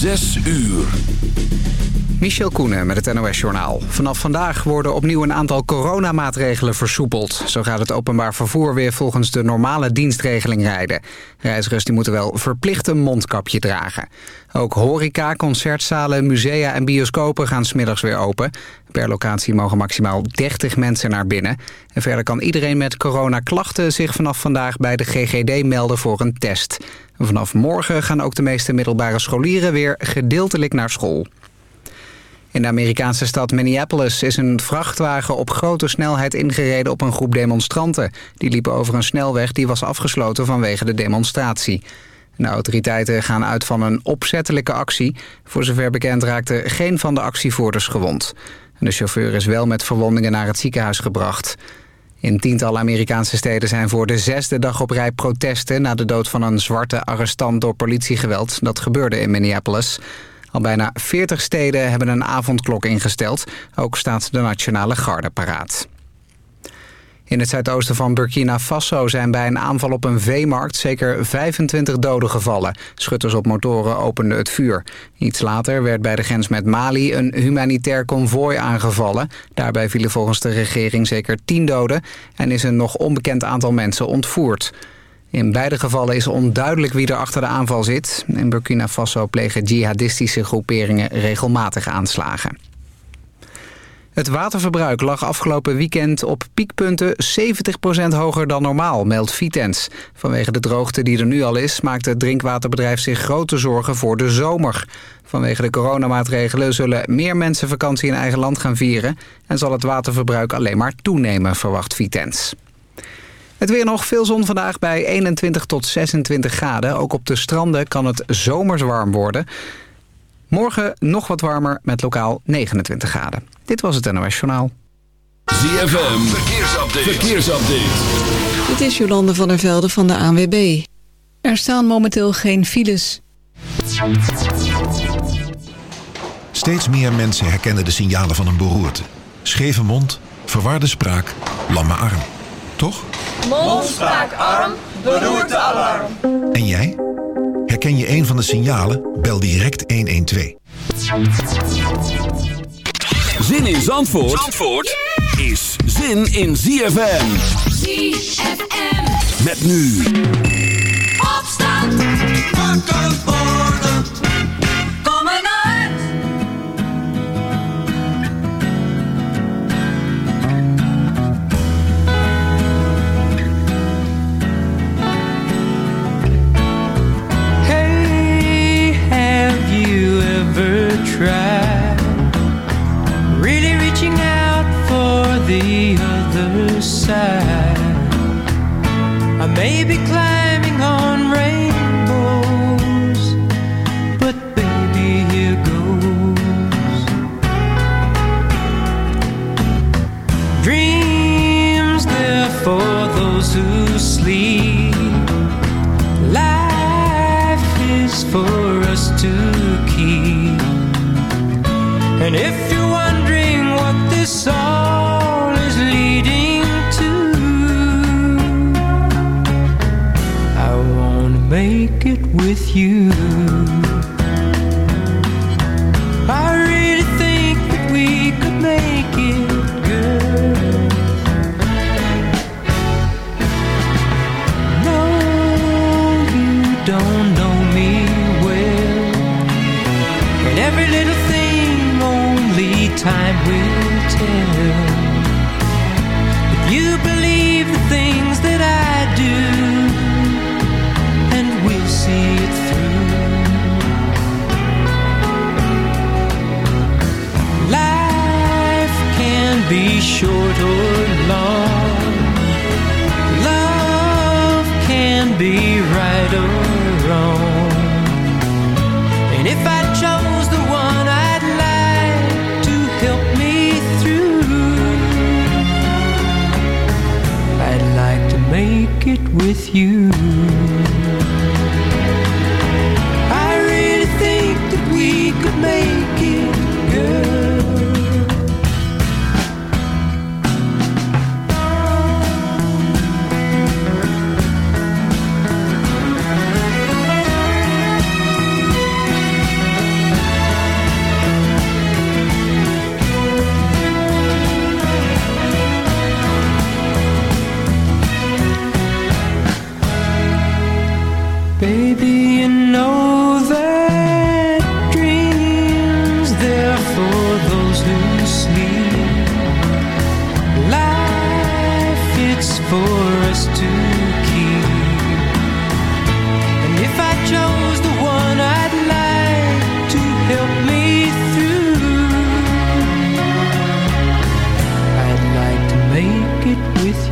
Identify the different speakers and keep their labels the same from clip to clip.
Speaker 1: Zes uur.
Speaker 2: Michel Koenen met het NOS-journaal. Vanaf vandaag worden opnieuw een aantal coronamaatregelen versoepeld. Zo gaat het openbaar vervoer weer volgens de normale dienstregeling rijden. Reizigers die moeten wel verplicht een mondkapje dragen. Ook horeca, concertzalen, musea en bioscopen gaan smiddags weer open. Per locatie mogen maximaal 30 mensen naar binnen. En verder kan iedereen met coronaklachten zich vanaf vandaag bij de GGD melden voor een test. Vanaf morgen gaan ook de meeste middelbare scholieren weer gedeeltelijk naar school. In de Amerikaanse stad Minneapolis is een vrachtwagen op grote snelheid ingereden op een groep demonstranten. Die liepen over een snelweg die was afgesloten vanwege de demonstratie. De autoriteiten gaan uit van een opzettelijke actie. Voor zover bekend raakte geen van de actievoerders gewond. De chauffeur is wel met verwondingen naar het ziekenhuis gebracht. In tientallen Amerikaanse steden zijn voor de zesde dag op rij protesten... na de dood van een zwarte arrestant door politiegeweld. Dat gebeurde in Minneapolis. Al bijna 40 steden hebben een avondklok ingesteld. Ook staat de Nationale Garde paraat. In het zuidoosten van Burkina Faso zijn bij een aanval op een veemarkt zeker 25 doden gevallen. Schutters op motoren openden het vuur. Iets later werd bij de grens met Mali een humanitair konvooi aangevallen. Daarbij vielen volgens de regering zeker 10 doden en is een nog onbekend aantal mensen ontvoerd. In beide gevallen is onduidelijk wie er achter de aanval zit. In Burkina Faso plegen jihadistische groeperingen regelmatig aanslagen. Het waterverbruik lag afgelopen weekend op piekpunten 70% hoger dan normaal, meldt Vitens. Vanwege de droogte die er nu al is, maakt het drinkwaterbedrijf zich grote zorgen voor de zomer. Vanwege de coronamaatregelen zullen meer mensen vakantie in eigen land gaan vieren... en zal het waterverbruik alleen maar toenemen, verwacht Vitens. Het weer nog veel zon vandaag bij 21 tot 26 graden. Ook op de stranden kan het zomers warm worden. Morgen nog wat warmer met lokaal 29 graden. Dit was het NOS Journaal.
Speaker 1: ZFM, verkeersupdate. verkeersupdate.
Speaker 3: Dit is Jolande van der Velde van de ANWB. Er staan momenteel geen files.
Speaker 4: Steeds meer mensen herkennen de signalen van een beroerte. Scheve mond, verwarde spraak, lamme arm. Toch?
Speaker 5: Mond, spraak, arm, beroerte, alarm.
Speaker 4: En jij? Herken je een van de signalen? Bel direct 112.
Speaker 1: Zin in Zandvoort, Zandvoort is zin in ZFM.
Speaker 5: ZFM.
Speaker 1: Met nu.
Speaker 5: Opstand.
Speaker 6: sad. I may be glad. With you.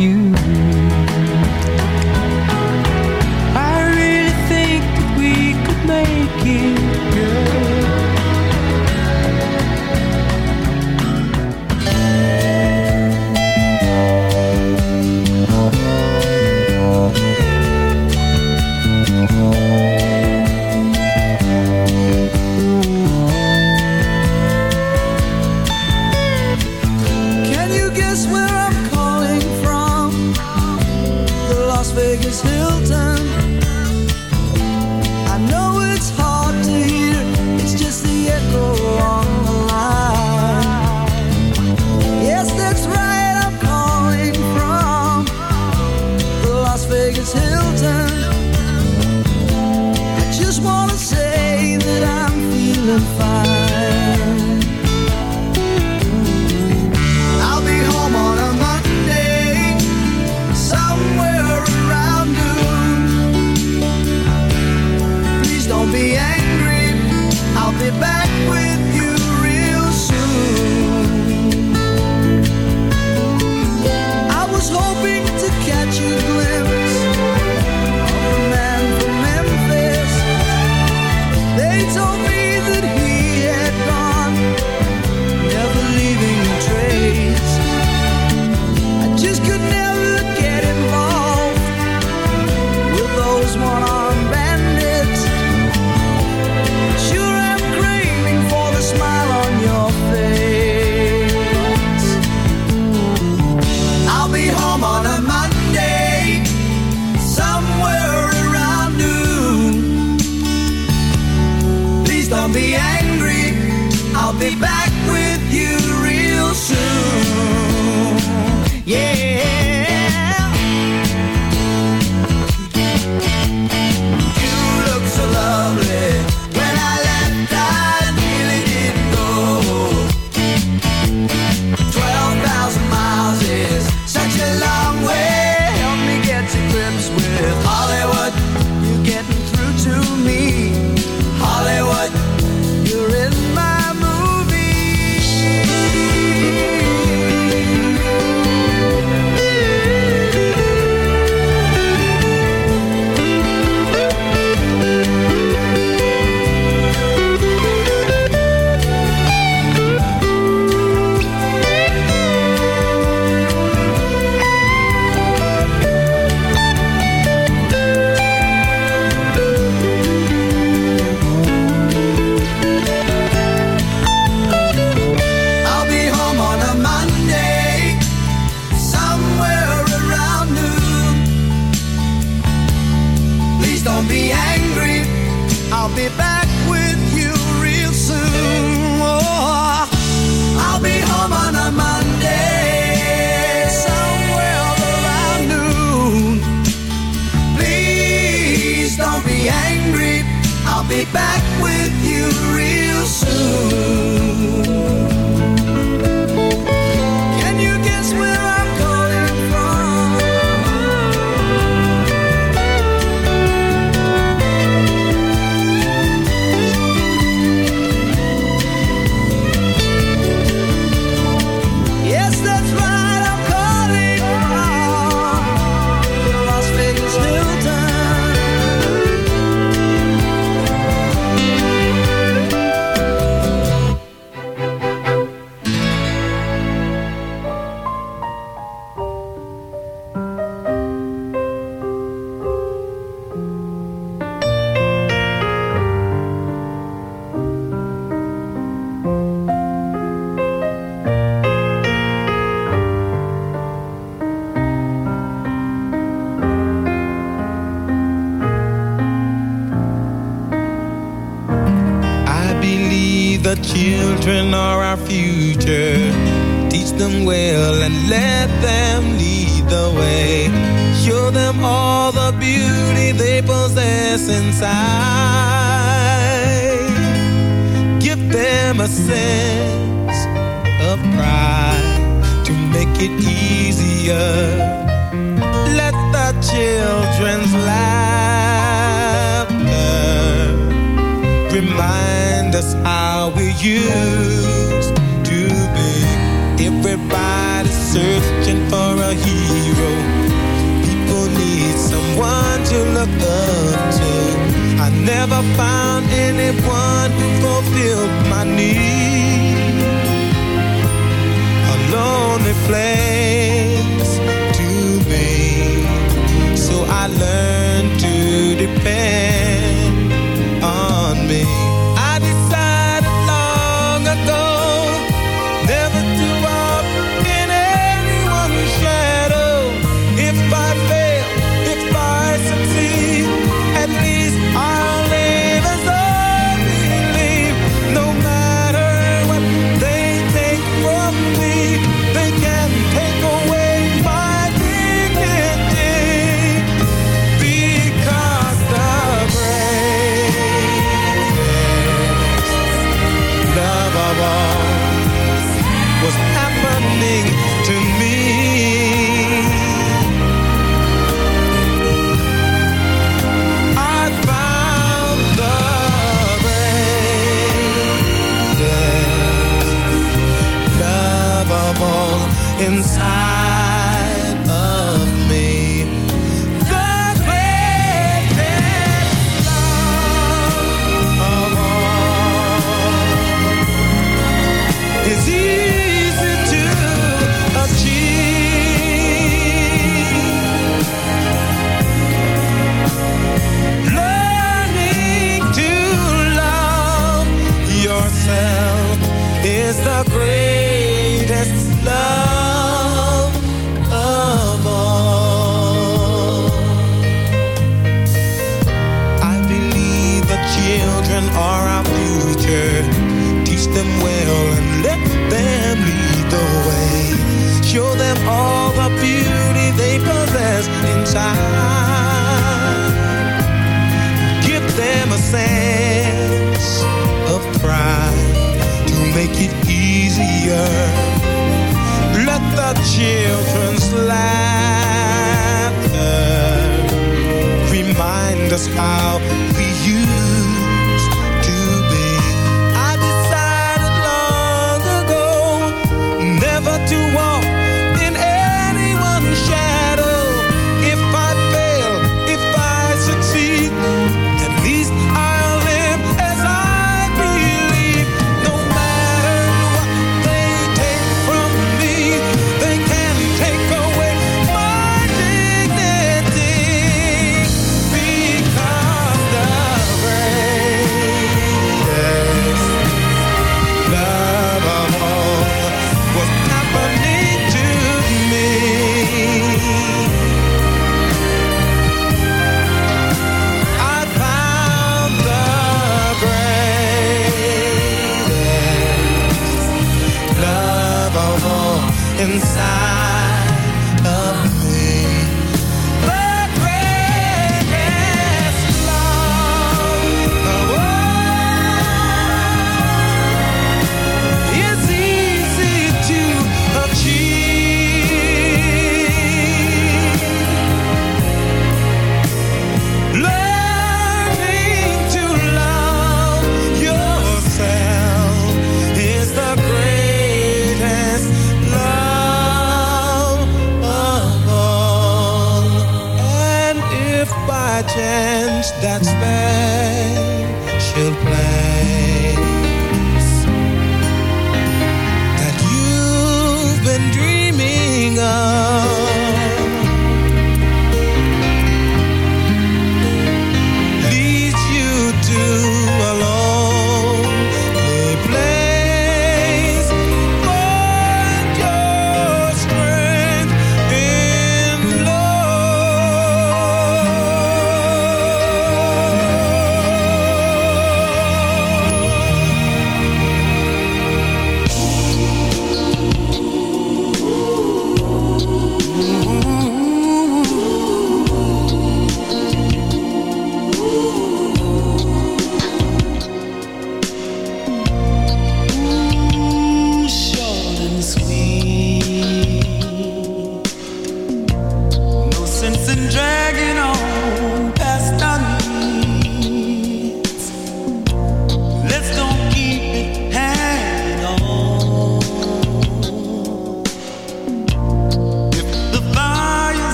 Speaker 6: you.
Speaker 7: I'll be angry, I'll be back with you real soon.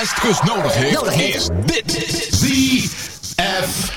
Speaker 8: Westkust nodig heeft, is dit. ZFM.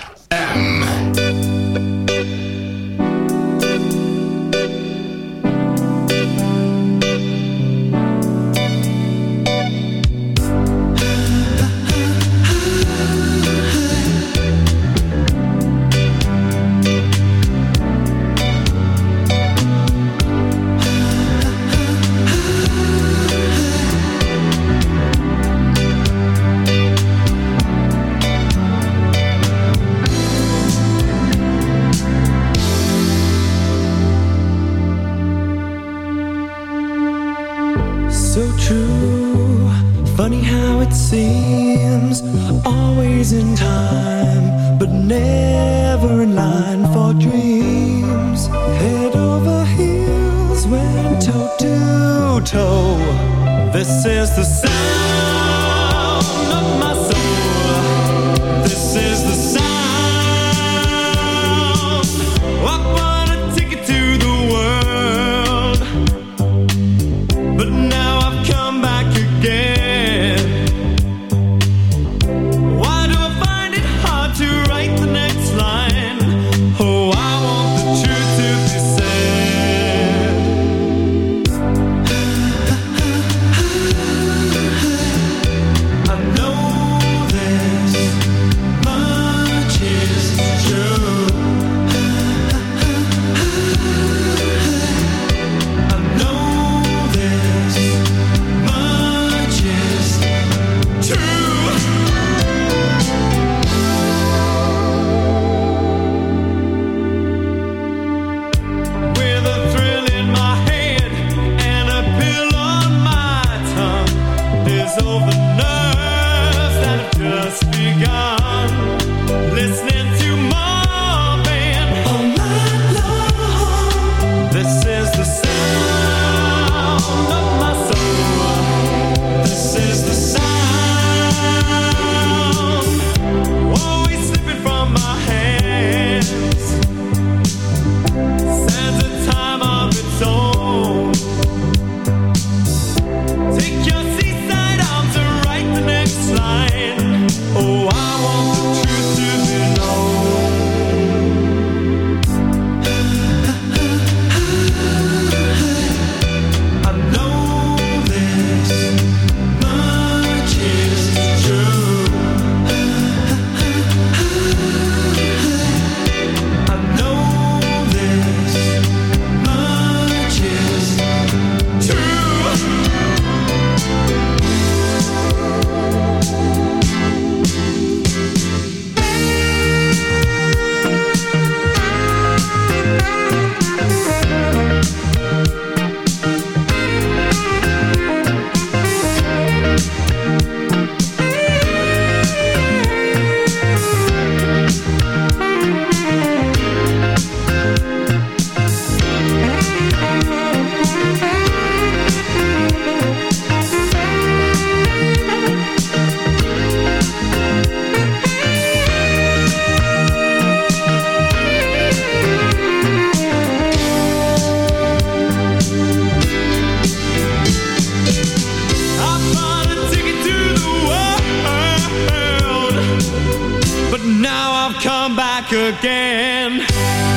Speaker 9: Again.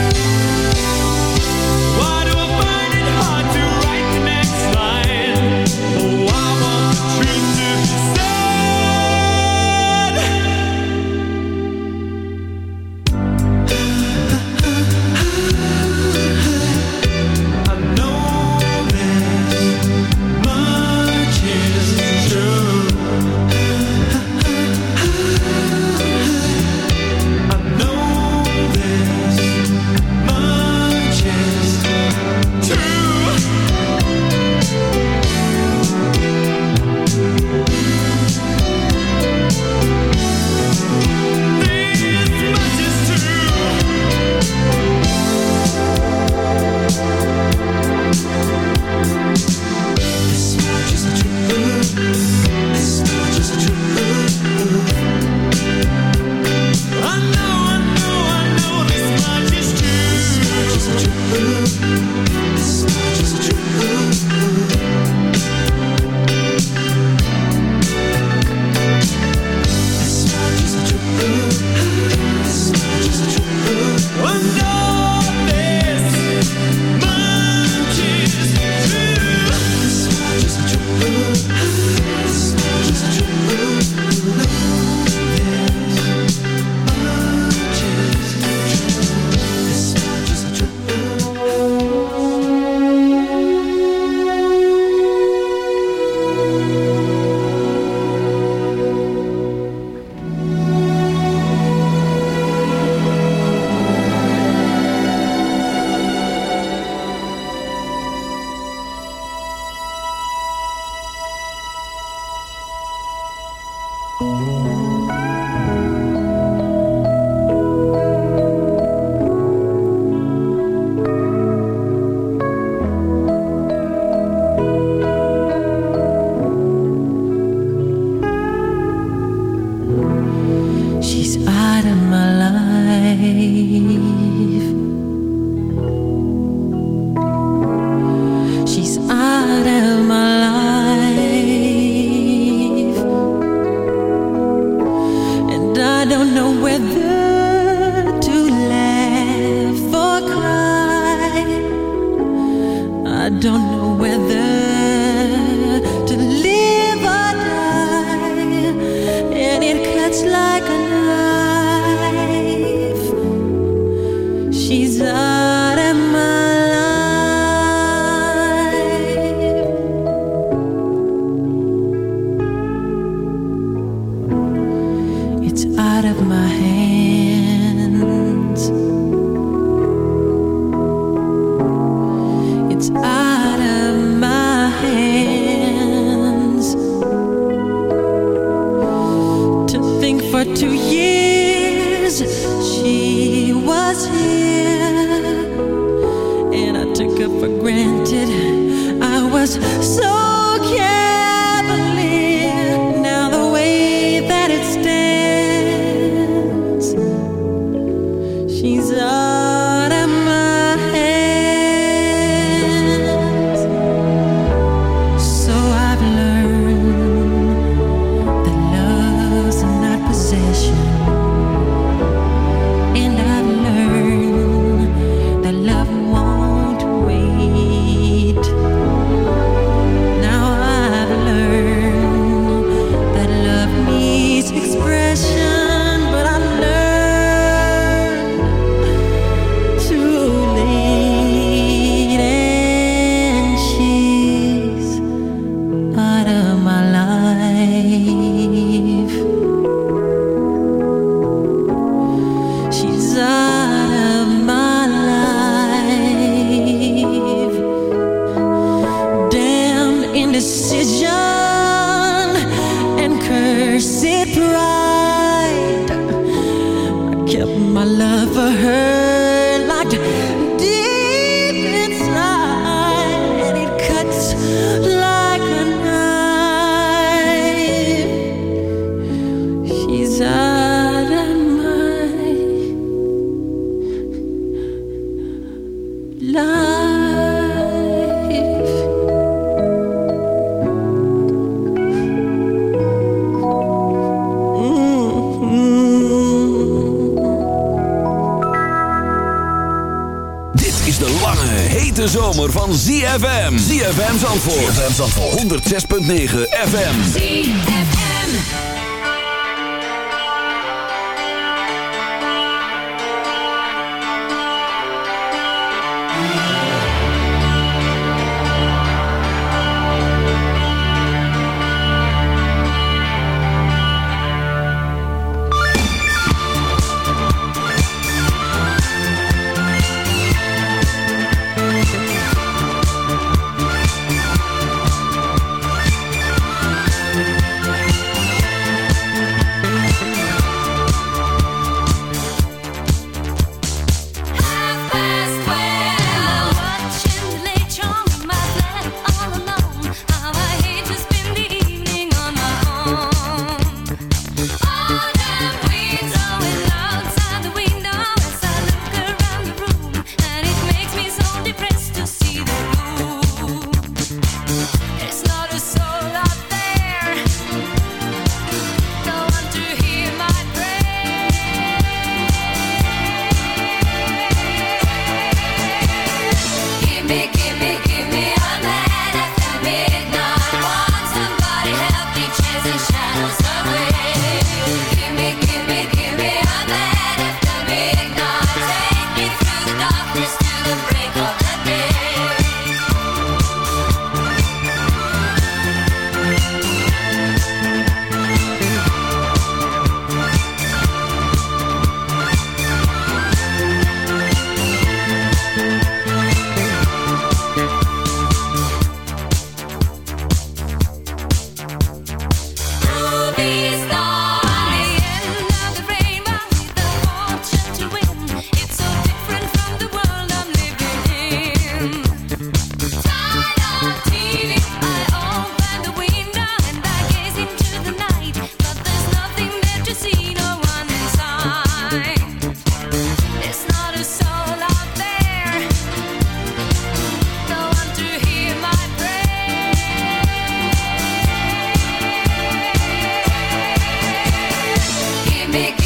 Speaker 1: big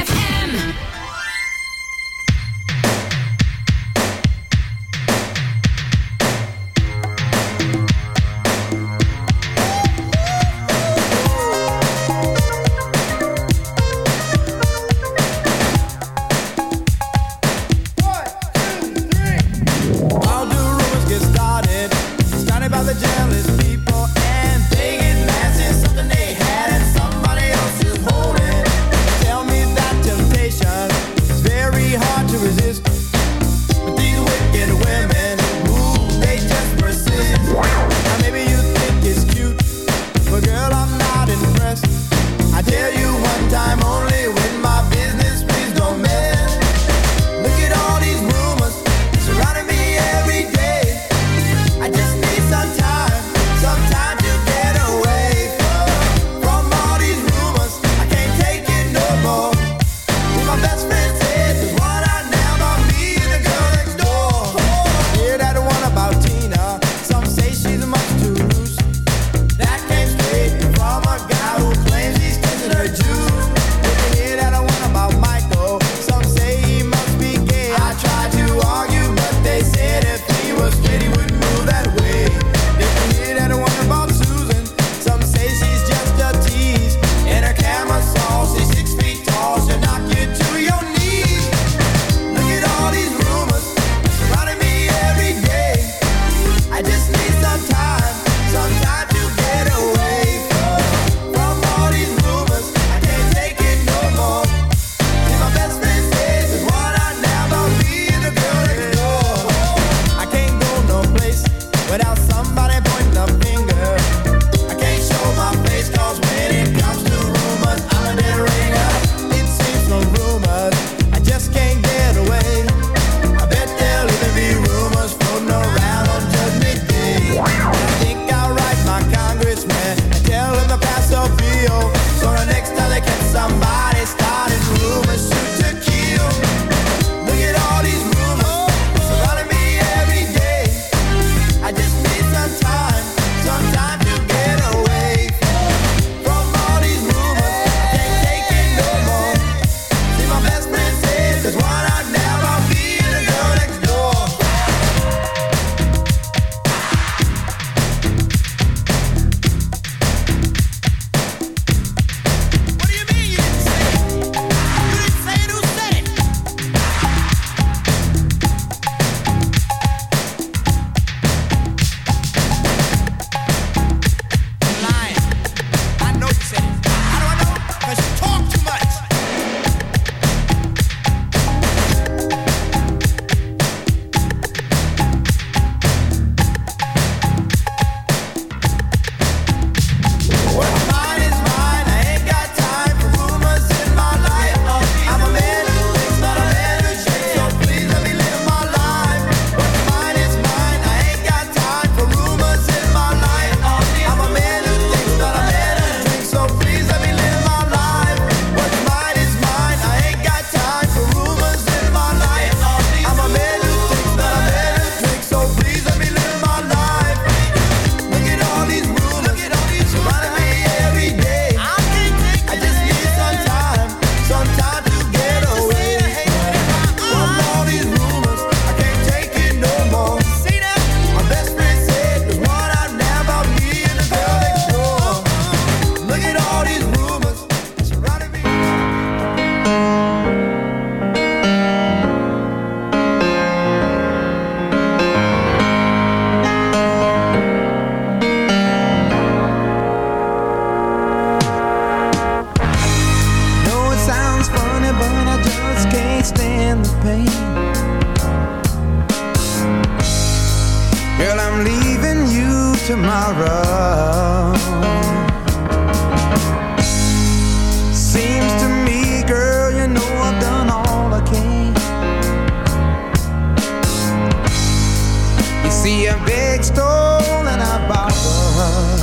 Speaker 9: it stolen, I bought the
Speaker 10: hunt.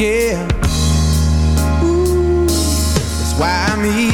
Speaker 10: Yeah,
Speaker 1: Ooh, that's why I'm
Speaker 11: here.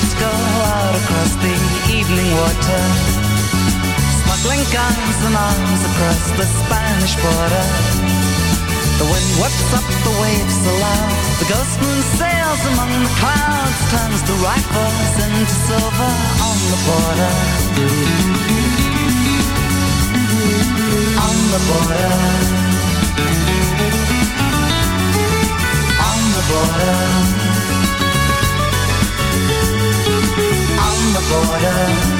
Speaker 11: boats go out across the evening water. Smuggling guns and arms across the Spanish border. The wind whips up the waves aloud The ghost moon sails among the clouds Turns the rifles into silver on the border. On the border. On the border border.